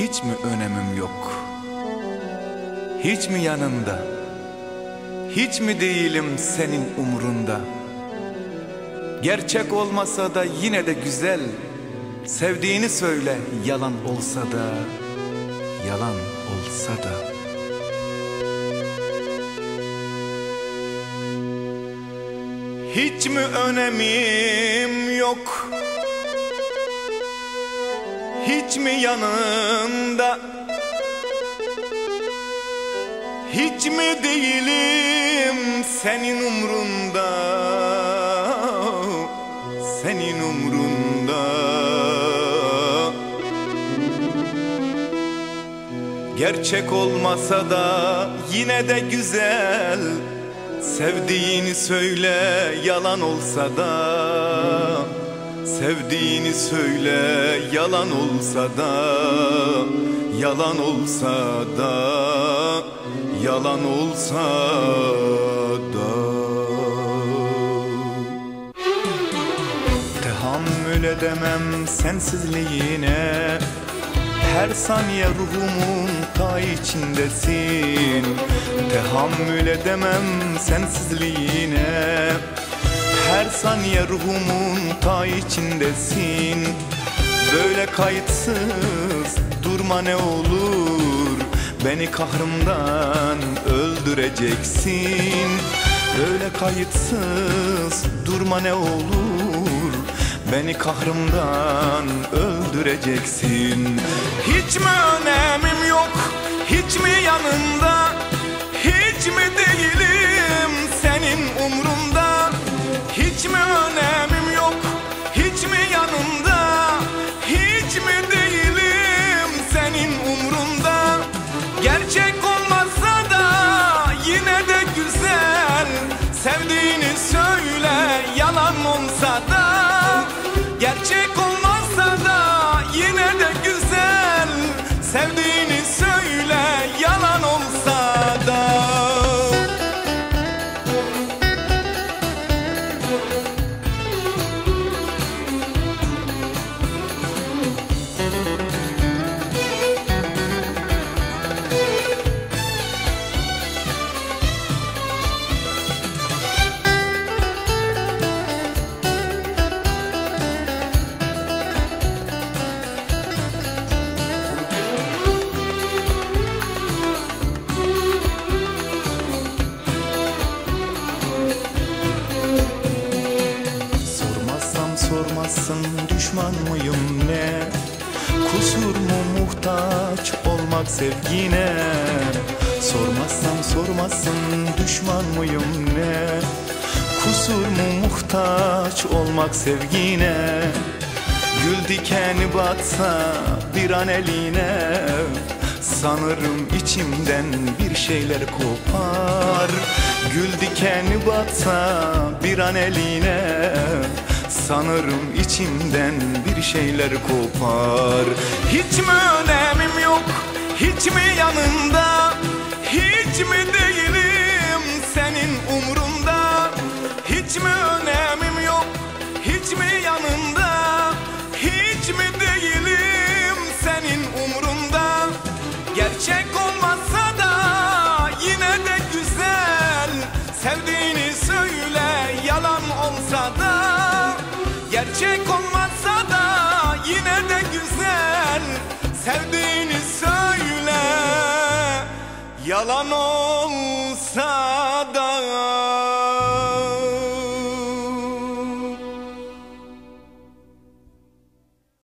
Hiç mi önemim yok? Hiç mi yanında? Hiç mi değilim senin umrunda? Gerçek olmasa da yine de güzel Sevdiğini söyle yalan olsa da Yalan olsa da Hiç mi önemim yok? Hiç mi yanında? Hiç mi değilim senin umrunda? Senin umrunda Gerçek olmasa da yine de güzel Sevdiğini söyle yalan olsa da Sevdiğini söyle yalan olsa da Yalan olsa da Yalan olsa da. Tahammül edemem sensizliğine her saniye ruhumun ta içindesin. Tehammül edemem sensizliğine Her saniye ruhumun ta içindesin. Böyle kayıtsız durma ne olur. Beni kahrımdan öldüreceksin. Böyle kayıtsız durma ne olur. Beni kahrımdan öldüreceksin. Hiç mi önemim yok? Hiç mi yanında Sevdiğini söyle yalan olsa Sormazsın düşman mıyım ne? Kusur mu muhtaç olmak sevgine? Sormazsam sormazsın düşman mıyım ne? Kusur mu muhtaç olmak sevgine? Gül dikeni batsa bir an eline. Sanırım içimden bir şeyler kopar. Gül dikeni batsa bir an eline Sanırım içimden bir şeyler kopar. Hiç mi önemim yok, hiç mi yanında Hiç mi değilim senin umrunda? Hiç mi önemim yok, hiç mi yanında yalan olsa da